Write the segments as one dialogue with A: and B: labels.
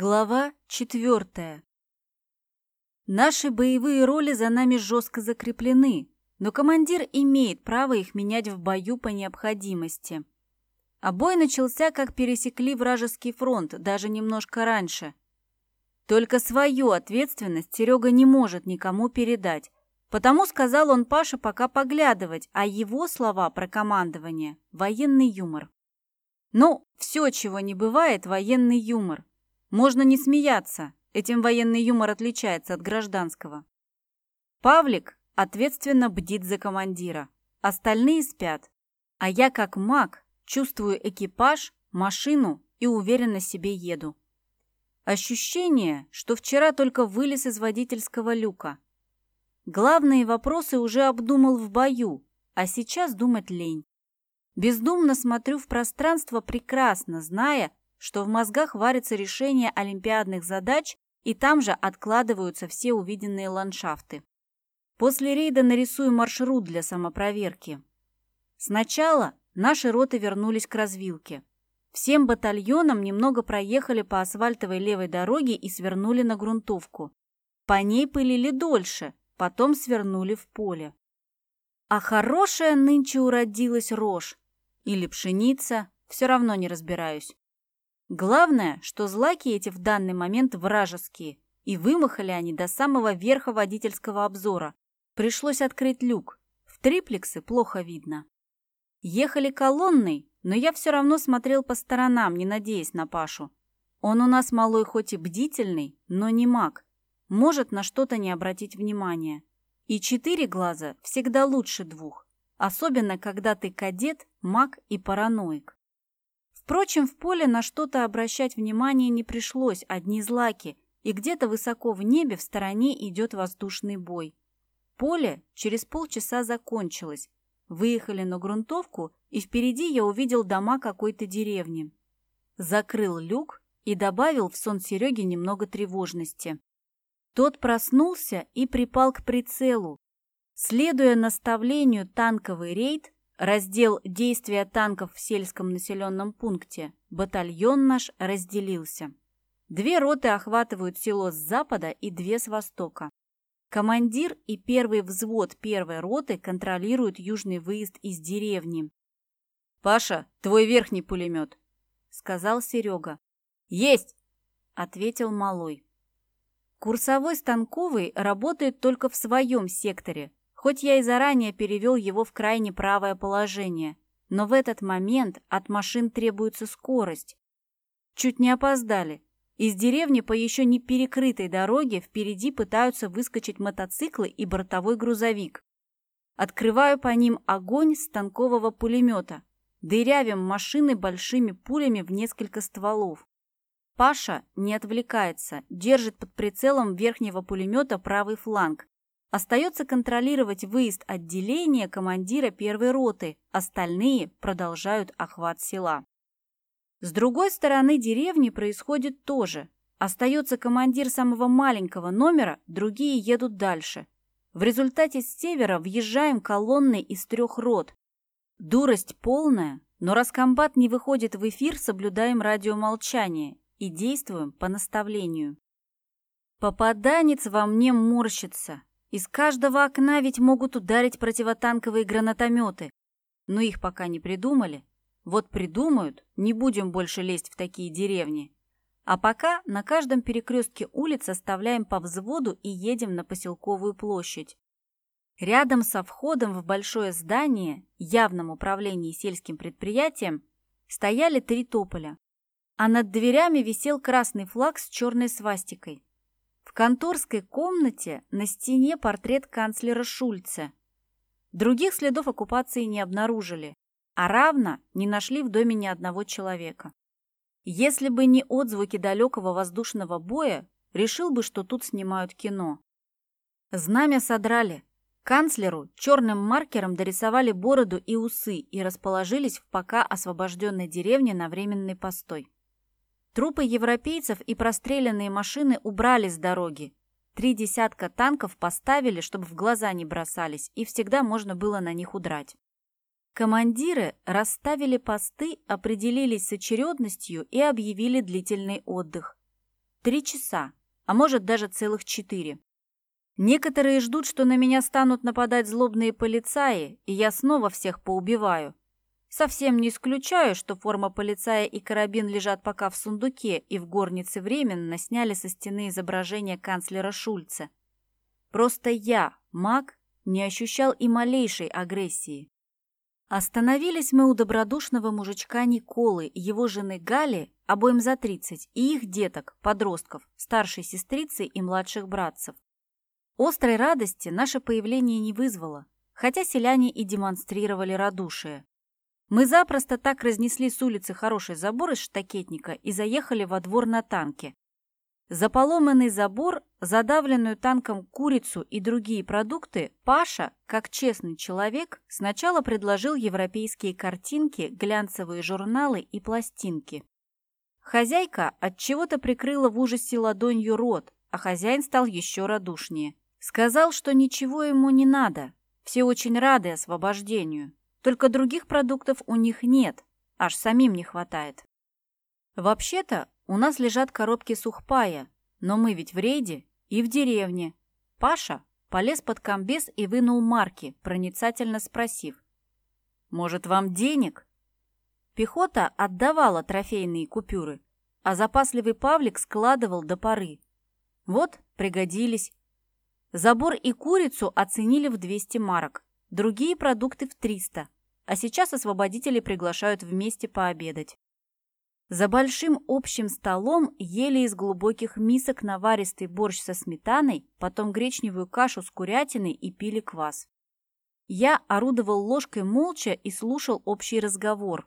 A: Глава четвертая. Наши боевые роли за нами жестко закреплены, но командир имеет право их менять в бою по необходимости. А бой начался, как пересекли вражеский фронт, даже немножко раньше. Только свою ответственность Серега не может никому передать, потому сказал он Паше пока поглядывать, а его слова про командование – военный юмор. Ну, все, чего не бывает, военный юмор. Можно не смеяться, этим военный юмор отличается от гражданского. Павлик ответственно бдит за командира, остальные спят, а я как маг чувствую экипаж, машину и уверенно себе еду. Ощущение, что вчера только вылез из водительского люка. Главные вопросы уже обдумал в бою, а сейчас думать лень. Бездумно смотрю в пространство, прекрасно зная, что в мозгах варится решение олимпиадных задач, и там же откладываются все увиденные ландшафты. После рейда нарисую маршрут для самопроверки. Сначала наши роты вернулись к развилке. Всем батальонам немного проехали по асфальтовой левой дороге и свернули на грунтовку. По ней пылили дольше, потом свернули в поле. А хорошая нынче уродилась рожь. Или пшеница, все равно не разбираюсь. Главное, что злаки эти в данный момент вражеские, и вымахали они до самого верха водительского обзора. Пришлось открыть люк. В триплексы плохо видно. Ехали колонной, но я все равно смотрел по сторонам, не надеясь на Пашу. Он у нас малой хоть и бдительный, но не маг. Может на что-то не обратить внимания. И четыре глаза всегда лучше двух. Особенно, когда ты кадет, маг и параноик. Впрочем, в поле на что-то обращать внимание не пришлось, одни злаки, и где-то высоко в небе в стороне идет воздушный бой. Поле через полчаса закончилось. Выехали на грунтовку, и впереди я увидел дома какой-то деревни. Закрыл люк и добавил в сон Сереге немного тревожности. Тот проснулся и припал к прицелу. Следуя наставлению танковый рейд, Раздел действия танков в сельском населенном пункте. Батальон наш разделился. Две роты охватывают село с запада и две с востока. Командир и первый взвод первой роты контролируют южный выезд из деревни. «Паша, твой верхний пулемет», — сказал Серега. «Есть!» — ответил Малой. Курсовой станковый работает только в своем секторе, Хоть я и заранее перевел его в крайне правое положение, но в этот момент от машин требуется скорость. Чуть не опоздали. Из деревни по еще не перекрытой дороге впереди пытаются выскочить мотоциклы и бортовой грузовик. Открываю по ним огонь с танкового пулемета. Дырявим машины большими пулями в несколько стволов. Паша не отвлекается, держит под прицелом верхнего пулемета правый фланг, Остается контролировать выезд отделения командира первой роты, остальные продолжают охват села. С другой стороны деревни происходит то же. Остается командир самого маленького номера, другие едут дальше. В результате с севера въезжаем колонной из трех рот. Дурость полная, но раз комбат не выходит в эфир, соблюдаем радиомолчание и действуем по наставлению. Попаданец во мне морщится, из каждого окна ведь могут ударить противотанковые гранатометы. Но их пока не придумали. Вот придумают, не будем больше лезть в такие деревни. А пока на каждом перекрестке улиц оставляем по взводу и едем на поселковую площадь. Рядом со входом в большое здание, явном управлении сельским предприятием, стояли три тополя. А над дверями висел красный флаг с черной свастикой. В конторской комнате на стене портрет канцлера Шульца. Других следов оккупации не обнаружили, а равно не нашли в доме ни одного человека. Если бы не отзвуки далекого воздушного боя, решил бы, что тут снимают кино. Знамя содрали. Канцлеру черным маркером дорисовали бороду и усы и расположились в пока освобожденной деревне на временный постой. Трупы европейцев и простреленные машины убрали с дороги. Три десятка танков поставили, чтобы в глаза не бросались, и всегда можно было на них удрать. Командиры расставили посты, определились с очередностью и объявили длительный отдых. Три часа, а может даже целых четыре. Некоторые ждут, что на меня станут нападать злобные полицаи, и я снова всех поубиваю. Совсем не исключаю, что форма полицая и карабин лежат пока в сундуке, и в горнице временно сняли со стены изображение канцлера Шульца. Просто я, маг, не ощущал и малейшей агрессии. Остановились мы у добродушного мужичка Николы, его жены Гали, обоим за тридцать, и их деток, подростков, старшей сестрицы и младших братцев. Острой радости наше появление не вызвало, хотя селяне и демонстрировали радушие. Мы запросто так разнесли с улицы хороший забор из штакетника и заехали во двор на танке. За поломанный забор, задавленную танком курицу и другие продукты Паша, как честный человек, сначала предложил европейские картинки, глянцевые журналы и пластинки. Хозяйка от чего-то прикрыла в ужасе ладонью рот, а хозяин стал еще радушнее. Сказал, что ничего ему не надо. Все очень рады освобождению. Только других продуктов у них нет, аж самим не хватает. Вообще-то у нас лежат коробки сухпая, но мы ведь в рейде и в деревне. Паша полез под комбез и вынул марки, проницательно спросив. «Может, вам денег?» Пехота отдавала трофейные купюры, а запасливый Павлик складывал до поры. Вот, пригодились. Забор и курицу оценили в 200 марок, другие продукты в 300, а сейчас освободители приглашают вместе пообедать. За большим общим столом ели из глубоких мисок наваристый борщ со сметаной, потом гречневую кашу с курятиной и пили квас. Я орудовал ложкой молча и слушал общий разговор.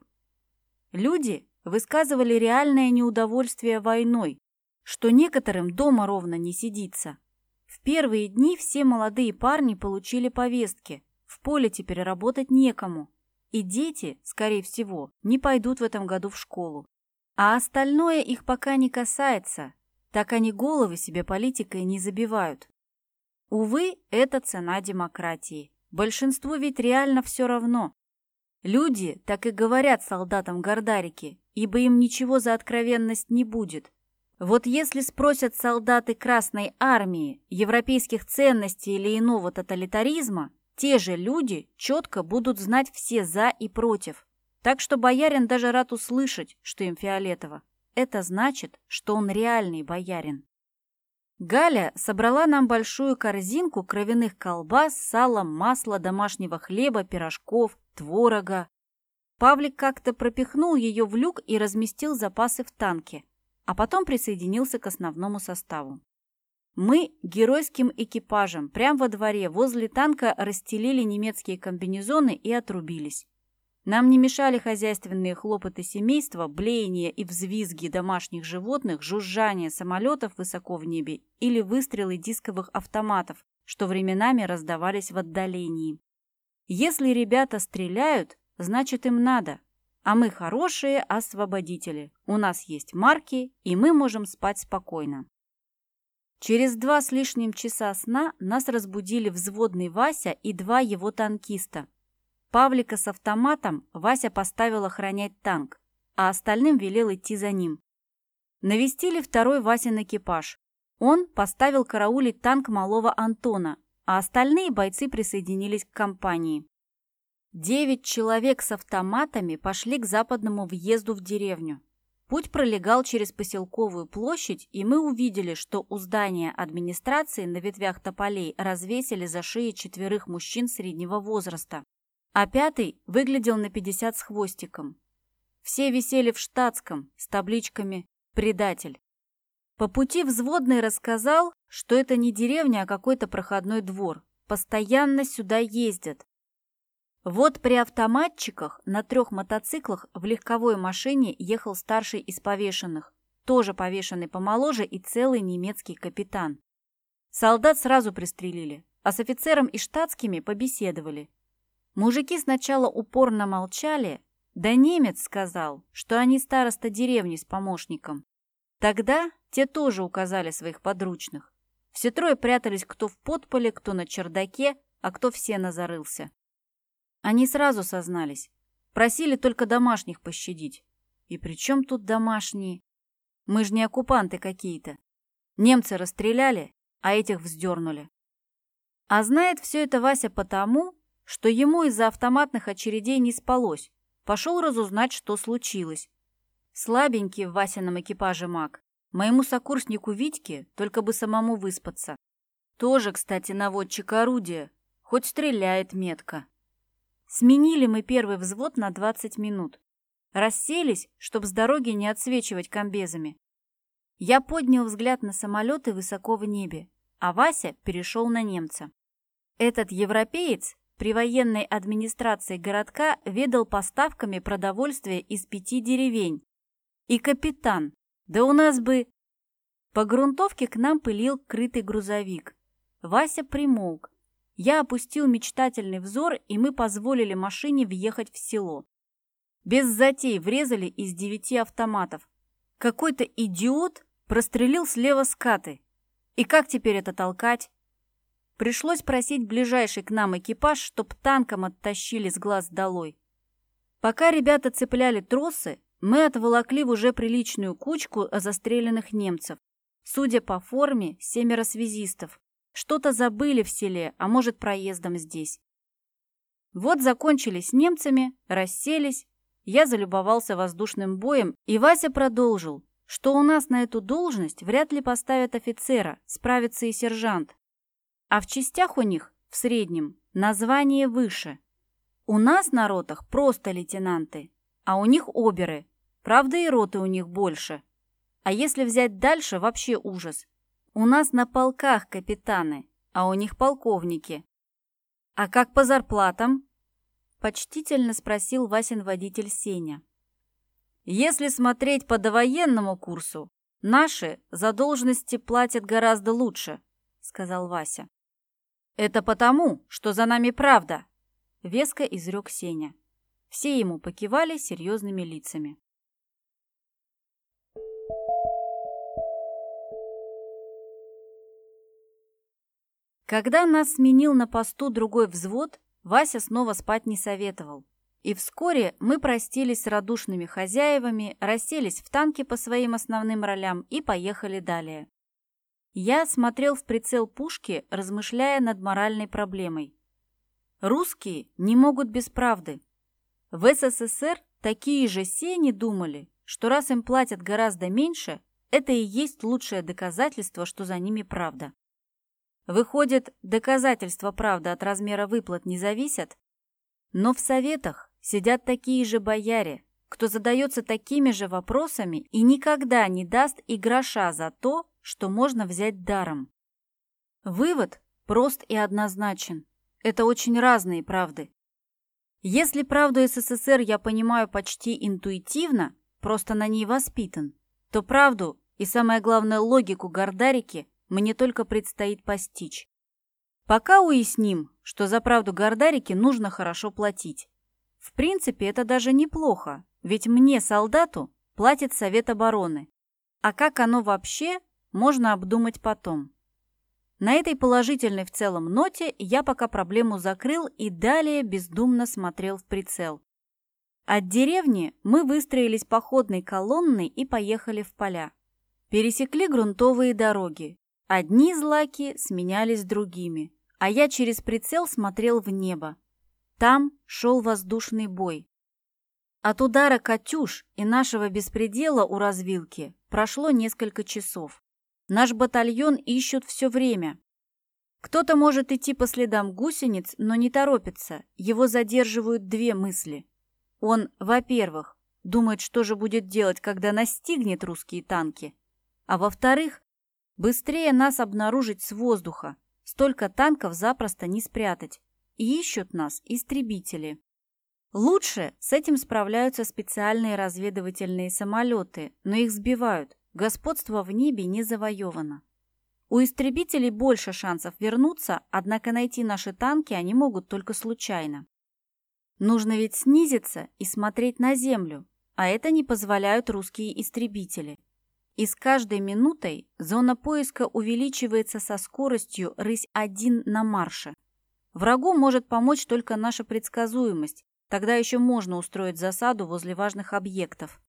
A: Люди высказывали реальное неудовольствие войной, что некоторым дома ровно не сидится. В первые дни все молодые парни получили повестки. В поле теперь работать некому. И дети, скорее всего, не пойдут в этом году в школу. А остальное их пока не касается. Так они головы себе политикой не забивают. Увы, это цена демократии. Большинству ведь реально все равно. Люди так и говорят солдатам Гордарики, ибо им ничего за откровенность не будет. Вот если спросят солдаты Красной Армии европейских ценностей или иного тоталитаризма, те же люди четко будут знать все «за» и «против». Так что боярин даже рад услышать, что им фиолетово. Это значит, что он реальный боярин. Галя собрала нам большую корзинку кровяных колбас, сала, масла, домашнего хлеба, пирожков, творога. Павлик как-то пропихнул ее в люк и разместил запасы в танке а потом присоединился к основному составу. Мы геройским экипажем прямо во дворе возле танка расстелили немецкие комбинезоны и отрубились. Нам не мешали хозяйственные хлопоты семейства, блеяние и взвизги домашних животных, жужжание самолетов высоко в небе или выстрелы дисковых автоматов, что временами раздавались в отдалении. Если ребята стреляют, значит им надо, а мы хорошие освободители. У нас есть марки, и мы можем спать спокойно. Через два с лишним часа сна нас разбудили взводный Вася и два его танкиста. Павлика с автоматом Вася поставил охранять танк, а остальным велел идти за ним. Навестили второй Васин экипаж. Он поставил караулить танк малого Антона, а остальные бойцы присоединились к компании. Девять человек с автоматами пошли к западному въезду в деревню. Путь пролегал через поселковую площадь, и мы увидели, что у здания администрации на ветвях тополей развесили за шеи четверых мужчин среднего возраста, а пятый выглядел на 50 с хвостиком. Все висели в штатском с табличками «Предатель». По пути взводный рассказал, что это не деревня, а какой-то проходной двор. Постоянно сюда ездят. Вот при автоматчиках на трех мотоциклах в легковой машине ехал старший из повешенных, тоже повешенный помоложе и целый немецкий капитан. Солдат сразу пристрелили, а с офицером и штатскими побеседовали. Мужики сначала упорно молчали, да немец сказал, что они староста деревни с помощником. Тогда те тоже указали своих подручных. Все трое прятались кто в подполе, кто на чердаке, а кто в сено зарылся. Они сразу сознались. Просили только домашних пощадить. И при чем тут домашние? Мы же не оккупанты какие-то. Немцы расстреляли, а этих вздернули. А знает все это Вася потому, что ему из-за автоматных очередей не спалось. Пошел разузнать, что случилось. Слабенький в Васином экипаже маг. Моему сокурснику Витьке только бы самому выспаться. Тоже, кстати, наводчик орудия, хоть стреляет метко. Сменили мы первый взвод на 20 минут. Расселись, чтобы с дороги не отсвечивать комбезами. Я поднял взгляд на самолеты высоко в небе, а Вася перешел на немца. Этот европеец при военной администрации городка ведал поставками продовольствия из пяти деревень. И капитан, да у нас бы... По грунтовке к нам пылил крытый грузовик. Вася примолк. Я опустил мечтательный взор, и мы позволили машине въехать в село. Без затей врезали из девяти автоматов. Какой-то идиот прострелил слева скаты. И как теперь это толкать? Пришлось просить ближайший к нам экипаж, чтоб танком оттащили с глаз долой. Пока ребята цепляли тросы, мы отволокли в уже приличную кучку застреленных немцев. Судя по форме, семеро связистов. Что-то забыли в селе, а может, проездом здесь. Вот закончили с немцами, расселись. Я залюбовался воздушным боем, и Вася продолжил, что у нас на эту должность вряд ли поставят офицера, справится и сержант. А в частях у них, в среднем, название выше. У нас на ротах просто лейтенанты, а у них оберы. Правда, и роты у них больше. А если взять дальше, вообще ужас. У нас на полках капитаны, а у них полковники. А как по зарплатам? Почтительно спросил Васин водитель Сеня. Если смотреть по довоенному курсу, наши за должности платят гораздо лучше, сказал Вася. Это потому, что за нами правда, веско изрек Сеня. Все ему покивали серьезными лицами. Когда нас сменил на посту другой взвод, Вася снова спать не советовал. И вскоре мы простились с радушными хозяевами, расселись в танки по своим основным ролям и поехали далее. Я смотрел в прицел пушки, размышляя над моральной проблемой. Русские не могут без правды. В СССР такие же сени думали, что раз им платят гораздо меньше, это и есть лучшее доказательство, что за ними правда. Выходит, доказательства правды от размера выплат не зависят? Но в советах сидят такие же бояре, кто задается такими же вопросами и никогда не даст и гроша за то, что можно взять даром. Вывод прост и однозначен. Это очень разные правды. Если правду СССР я понимаю почти интуитивно, просто на ней воспитан, то правду и, самое главное, логику Гордарики мне только предстоит постичь. Пока уясним, что за правду Гордарике нужно хорошо платить. В принципе, это даже неплохо, ведь мне, солдату, платит Совет обороны. А как оно вообще, можно обдумать потом. На этой положительной в целом ноте я пока проблему закрыл и далее бездумно смотрел в прицел. От деревни мы выстроились походной колонной и поехали в поля. Пересекли грунтовые дороги, Одни злаки сменялись другими, а я через прицел смотрел в небо. Там шел воздушный бой. От удара «Катюш» и нашего беспредела у развилки прошло несколько часов. Наш батальон ищут все время. Кто-то может идти по следам гусениц, но не торопится. Его задерживают две мысли. Он, во-первых, думает, что же будет делать, когда настигнет русские танки. А во-вторых, Быстрее нас обнаружить с воздуха. Столько танков запросто не спрятать. И ищут нас истребители. Лучше с этим справляются специальные разведывательные самолеты, но их сбивают. Господство в небе не завоевано. У истребителей больше шансов вернуться, однако найти наши танки они могут только случайно. Нужно ведь снизиться и смотреть на землю, а это не позволяют русские истребители. И с каждой минутой зона поиска увеличивается со скоростью рысь-1 на марше. Врагу может помочь только наша предсказуемость, тогда еще можно устроить засаду возле важных объектов.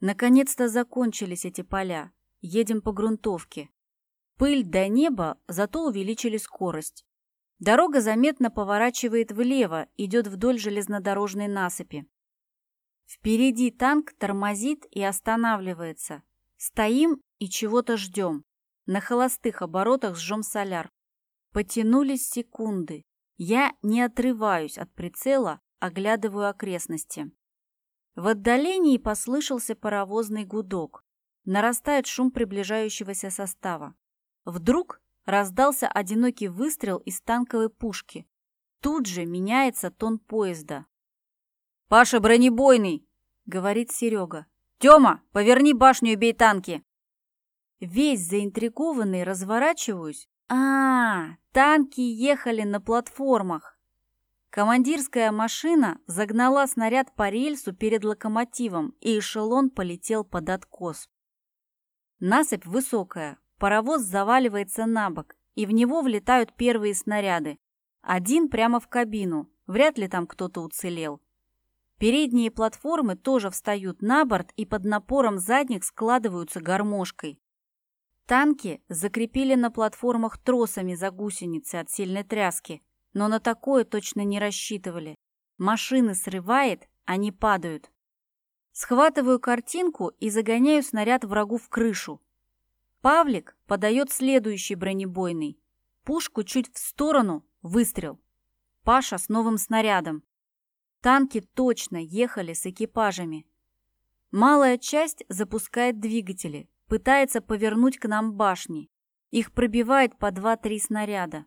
A: Наконец-то закончились эти поля. Едем по грунтовке. Пыль до неба, зато увеличили скорость. Дорога заметно поворачивает влево, идет вдоль железнодорожной насыпи. Впереди танк тормозит и останавливается. Стоим и чего-то ждем. На холостых оборотах сжем соляр. Потянулись секунды. Я не отрываюсь от прицела, оглядываю окрестности. В отдалении послышался паровозный гудок. Нарастает шум приближающегося состава. Вдруг раздался одинокий выстрел из танковой пушки. Тут же меняется тон поезда. «Паша бронебойный!» — говорит Серега. «Тёма, поверни башню и бей танки!» Весь заинтригованный разворачиваюсь. А, -а, а, танки ехали на платформах. Командирская машина загнала снаряд по рельсу перед локомотивом, и эшелон полетел под откос. Насыпь высокая, паровоз заваливается на бок, и в него влетают первые снаряды. Один прямо в кабину, вряд ли там кто-то уцелел. Передние платформы тоже встают на борт и под напором задних складываются гармошкой. Танки закрепили на платформах тросами за гусеницы от сильной тряски, но на такое точно не рассчитывали. Машины срывает, они падают. Схватываю картинку и загоняю снаряд врагу в крышу. Павлик подает следующий бронебойный. Пушку чуть в сторону, выстрел. Паша с новым снарядом. Танки точно ехали с экипажами. Малая часть запускает двигатели, пытается повернуть к нам башни. Их пробивает по два-три снаряда.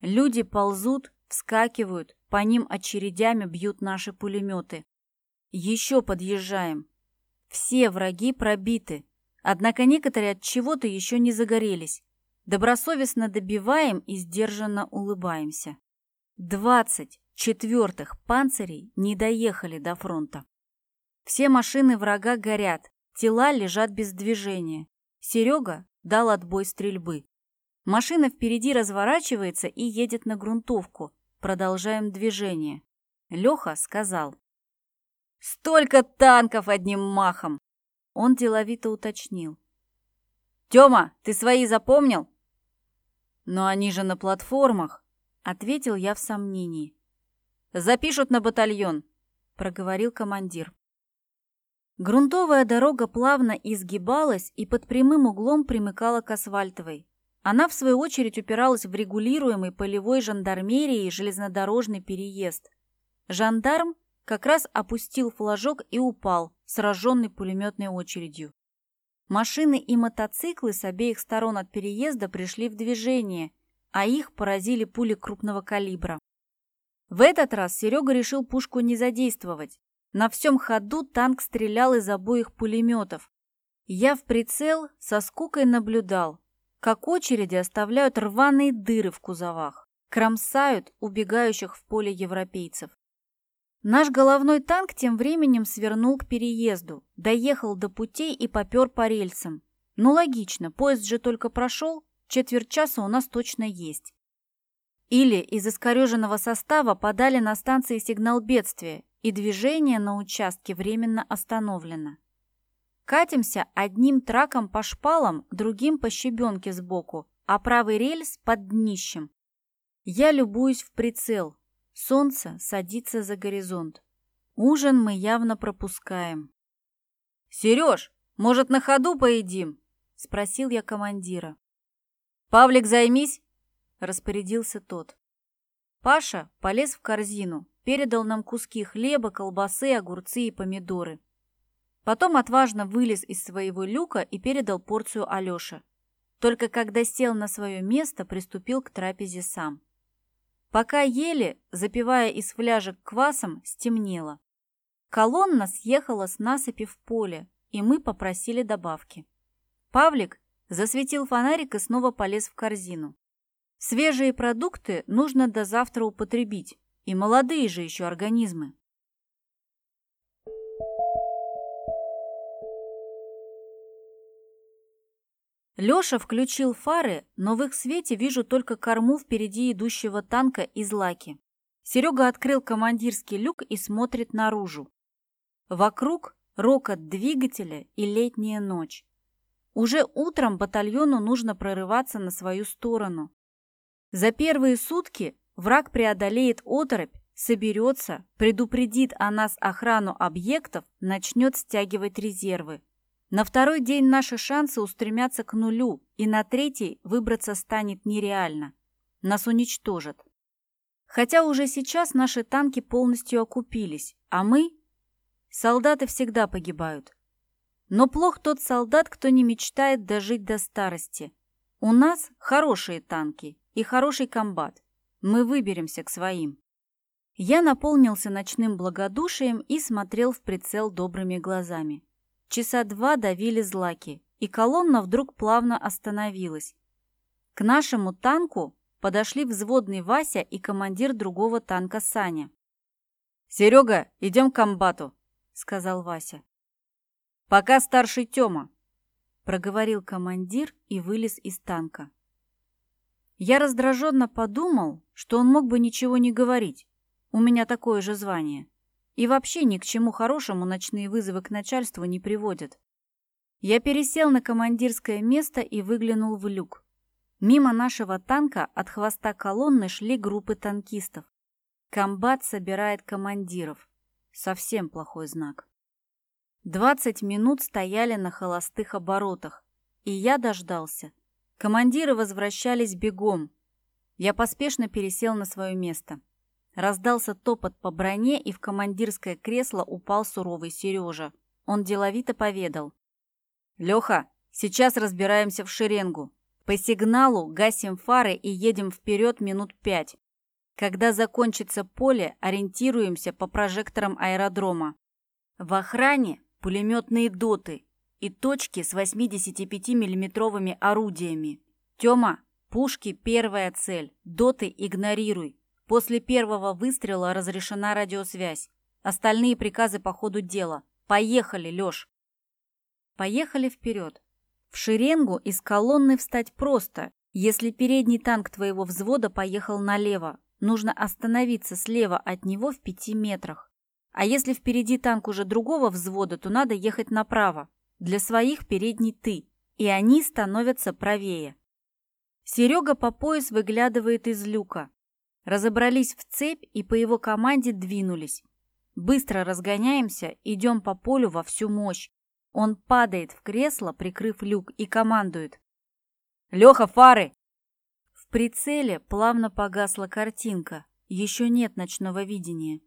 A: Люди ползут, вскакивают, по ним очередями бьют наши пулеметы. Еще подъезжаем. Все враги пробиты, однако некоторые от чего-то еще не загорелись. Добросовестно добиваем и сдержанно улыбаемся. Двадцать четвертых панцирей не доехали до фронта. Все машины врага горят, тела лежат без движения. Серега дал отбой стрельбы. Машина впереди разворачивается и едет на грунтовку. Продолжаем движение. Леха сказал. «Столько танков одним махом!» Он деловито уточнил. «Тёма, ты свои запомнил?» «Но они же на платформах», — ответил я в сомнении. «Запишут на батальон», — проговорил командир. Грунтовая дорога плавно изгибалась и под прямым углом примыкала к асфальтовой. Она, в свою очередь, упиралась в регулируемый полевой жандармерией железнодорожный переезд. Жандарм как раз опустил флажок и упал, сраженный пулеметной очередью. Машины и мотоциклы с обеих сторон от переезда пришли в движение, а их поразили пули крупного калибра. В этот раз Серега решил пушку не задействовать. На всем ходу танк стрелял из обоих пулеметов. Я в прицел со скукой наблюдал, как очереди оставляют рваные дыры в кузовах, кромсают убегающих в поле европейцев. Наш головной танк тем временем свернул к переезду, доехал до путей и попер по рельсам. Ну логично, поезд же только прошел, четверть часа у нас точно есть. Или из искореженного состава подали на станции сигнал бедствия, и движение на участке временно остановлено. Катимся одним траком по шпалам, другим по щебенке сбоку, а правый рельс под днищем. Я любуюсь в прицел. Солнце садится за горизонт. Ужин мы явно пропускаем. «Сереж, может, на ходу поедим?» — спросил я командира. «Павлик, займись!» — распорядился тот. Паша полез в корзину, передал нам куски хлеба, колбасы, огурцы и помидоры. Потом отважно вылез из своего люка и передал порцию Алёше. Только когда сел на свое место, приступил к трапезе сам. Пока ели, запивая из фляжек квасом, стемнело. Колонна съехала с насыпи в поле, и мы попросили добавки. Павлик засветил фонарик и снова полез в корзину. Свежие продукты нужно до завтра употребить, и молодые же еще организмы. Лёша включил фары, но в их свете вижу только корму впереди идущего танка из лаки. Серега открыл командирский люк и смотрит наружу. Вокруг рокот двигателя и летняя ночь. Уже утром батальону нужно прорываться на свою сторону. За первые сутки враг преодолеет оторопь, соберется, предупредит о нас охрану объектов, начнет стягивать резервы. На второй день наши шансы устремятся к нулю, и на третий выбраться станет нереально. Нас уничтожат. Хотя уже сейчас наши танки полностью окупились, а мы... Солдаты всегда погибают. Но плох тот солдат, кто не мечтает дожить до старости. У нас хорошие танки и хороший комбат. Мы выберемся к своим. Я наполнился ночным благодушием и смотрел в прицел добрыми глазами. Часа два давили злаки, и колонна вдруг плавно остановилась. К нашему танку подошли взводный Вася и командир другого танка Саня. «Серега, идем к комбату», — сказал Вася. «Пока старший Тёма», — проговорил командир и вылез из танка. Я раздраженно подумал, что он мог бы ничего не говорить. У меня такое же звание. И вообще ни к чему хорошему ночные вызовы к начальству не приводят. Я пересел на командирское место и выглянул в люк. Мимо нашего танка от хвоста колонны шли группы танкистов. Комбат собирает командиров. Совсем плохой знак. Двадцать минут стояли на холостых оборотах, и я дождался. Командиры возвращались бегом. Я поспешно пересел на свое место. Раздался топот по броне, и в командирское кресло упал суровый Сережа. Он деловито поведал. «Леха, сейчас разбираемся в шеренгу. По сигналу гасим фары и едем вперед минут пять. Когда закончится поле, ориентируемся по прожекторам аэродрома. В охране пулеметные доты и точки с 85 миллиметровыми орудиями. Тёма, пушки – первая цель, доты игнорируй. После первого выстрела разрешена радиосвязь. Остальные приказы по ходу дела. Поехали, Лёш. Поехали вперед. В шеренгу из колонны встать просто. Если передний танк твоего взвода поехал налево, нужно остановиться слева от него в пяти метрах. А если впереди танк уже другого взвода, то надо ехать направо. Для своих передний ты, и они становятся правее. Серега по пояс выглядывает из люка. Разобрались в цепь и по его команде двинулись. Быстро разгоняемся, идем по полю во всю мощь. Он падает в кресло, прикрыв люк, и командует. «Леха, фары!» В прицеле плавно погасла картинка. Еще нет ночного видения.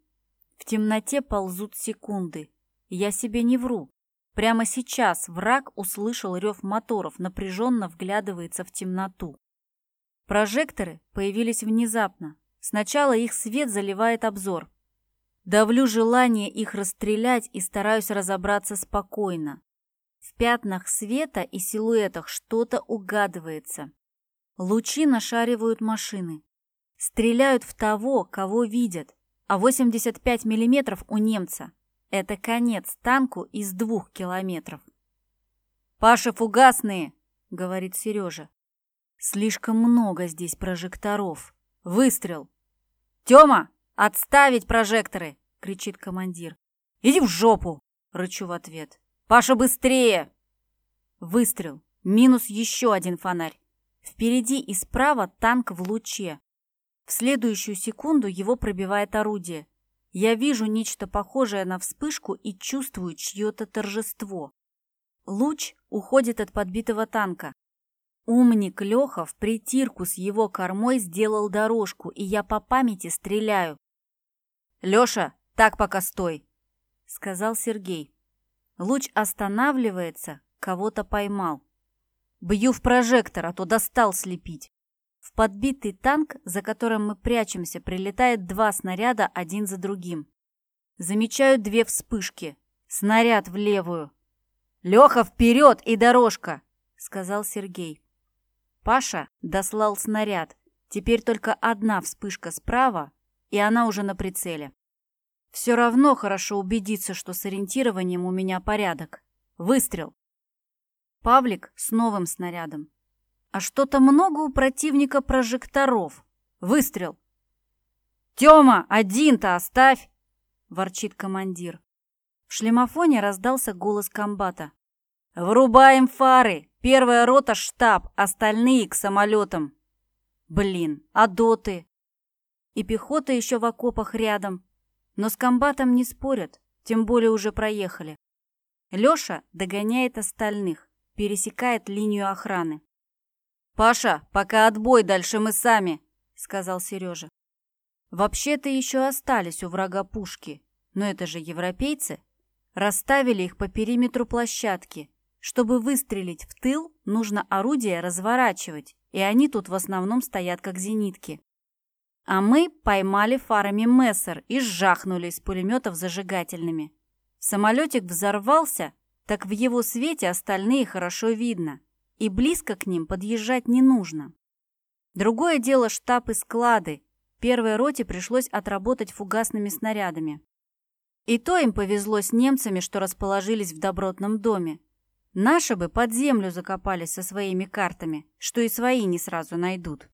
A: В темноте ползут секунды. Я себе не вру. Прямо сейчас враг услышал рев моторов, напряженно вглядывается в темноту. Прожекторы появились внезапно. Сначала их свет заливает обзор. Давлю желание их расстрелять и стараюсь разобраться спокойно. В пятнах света и силуэтах что-то угадывается. Лучи нашаривают машины. Стреляют в того, кого видят а 85 миллиметров у немца. Это конец танку из двух километров. «Паша, фугасные!» — говорит Сережа. «Слишком много здесь прожекторов. Выстрел!» «Тёма, отставить прожекторы!» — кричит командир. «Иди в жопу!» — рычу в ответ. «Паша, быстрее!» Выстрел. Минус еще один фонарь. Впереди и справа танк в луче. В следующую секунду его пробивает орудие. Я вижу нечто похожее на вспышку и чувствую чье-то торжество. Луч уходит от подбитого танка. Умник Леха в притирку с его кормой сделал дорожку, и я по памяти стреляю. «Леша, так пока стой!» — сказал Сергей. Луч останавливается, кого-то поймал. Бью в прожектор, а то достал слепить. В подбитый танк, за которым мы прячемся, прилетает два снаряда один за другим. Замечаю две вспышки. Снаряд в левую. «Леха, вперед и дорожка!» — сказал Сергей. Паша дослал снаряд. Теперь только одна вспышка справа, и она уже на прицеле. Все равно хорошо убедиться, что с ориентированием у меня порядок. Выстрел. Павлик с новым снарядом. А что-то много у противника прожекторов. Выстрел. «Тёма, один-то оставь!» — ворчит командир. В шлемофоне раздался голос комбата. «Врубаем фары! Первая рота — штаб, остальные — к самолетам!» «Блин, а доты?» И пехота еще в окопах рядом. Но с комбатом не спорят, тем более уже проехали. Леша догоняет остальных, пересекает линию охраны. «Паша, пока отбой, дальше мы сами», — сказал Сережа. Вообще-то еще остались у врага пушки, но это же европейцы. Расставили их по периметру площадки. Чтобы выстрелить в тыл, нужно орудие разворачивать, и они тут в основном стоят как зенитки. А мы поймали фарами Мессер и сжахнули из пулеметов зажигательными. Самолетик взорвался, так в его свете остальные хорошо видно, и близко к ним подъезжать не нужно. Другое дело штаб и склады. Первой роте пришлось отработать фугасными снарядами. И то им повезло с немцами, что расположились в добротном доме. Наши бы под землю закопались со своими картами, что и свои не сразу найдут.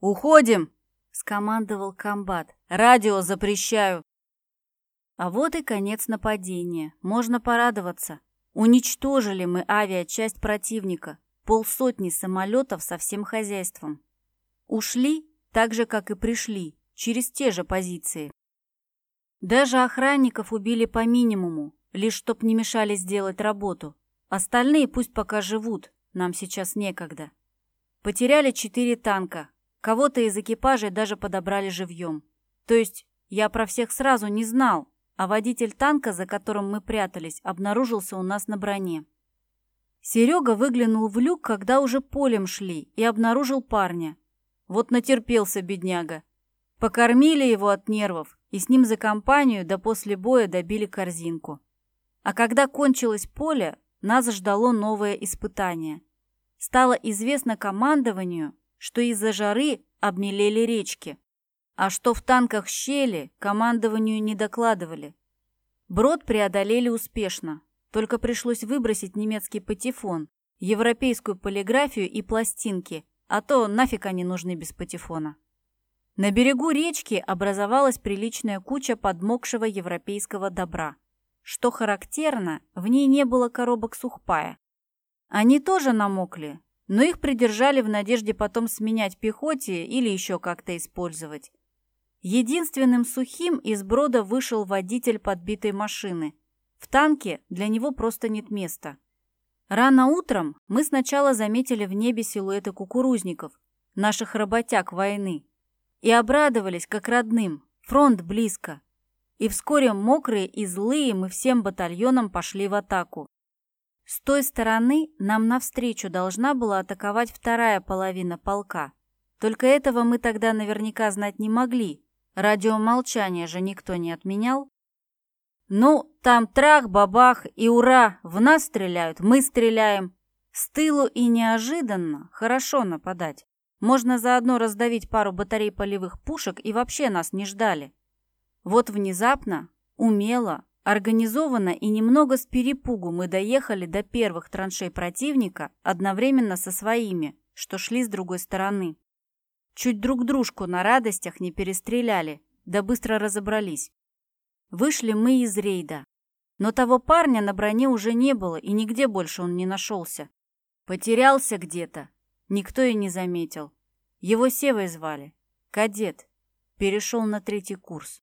A: «Уходим!» — скомандовал комбат. «Радио запрещаю!» А вот и конец нападения. Можно порадоваться. Уничтожили мы авиачасть противника. Полсотни самолетов со всем хозяйством. Ушли так же, как и пришли, через те же позиции. Даже охранников убили по минимуму, лишь чтоб не мешали сделать работу. Остальные пусть пока живут, нам сейчас некогда. Потеряли четыре танка. Кого-то из экипажей даже подобрали живьем. То есть я про всех сразу не знал, а водитель танка, за которым мы прятались, обнаружился у нас на броне. Серега выглянул в люк, когда уже полем шли, и обнаружил парня. Вот натерпелся бедняга. Покормили его от нервов, и с ним за компанию до после боя добили корзинку. А когда кончилось поле, нас ждало новое испытание. Стало известно командованию, что из-за жары обмелели речки. А что в танках щели, командованию не докладывали. Брод преодолели успешно, только пришлось выбросить немецкий патефон, европейскую полиграфию и пластинки, а то нафиг они нужны без патефона. На берегу речки образовалась приличная куча подмокшего европейского добра. Что характерно, в ней не было коробок сухпая. Они тоже намокли, но их придержали в надежде потом сменять пехоте или еще как-то использовать. Единственным сухим из брода вышел водитель подбитой машины. В танке для него просто нет места. Рано утром мы сначала заметили в небе силуэты кукурузников, наших работяг войны, и обрадовались как родным, фронт близко. И вскоре мокрые и злые мы всем батальоном пошли в атаку. С той стороны нам навстречу должна была атаковать вторая половина полка. Только этого мы тогда наверняка знать не могли, Радиомолчание же никто не отменял. Ну, там трах, бабах и ура, в нас стреляют, мы стреляем. С тылу и неожиданно хорошо нападать. Можно заодно раздавить пару батарей полевых пушек и вообще нас не ждали. Вот внезапно, умело, организованно и немного с перепугу мы доехали до первых траншей противника одновременно со своими, что шли с другой стороны. Чуть друг дружку на радостях не перестреляли, да быстро разобрались. Вышли мы из рейда. Но того парня на броне уже не было, и нигде больше он не нашелся. Потерялся где-то. Никто и не заметил. Его Севой звали. Кадет. Перешел на третий курс.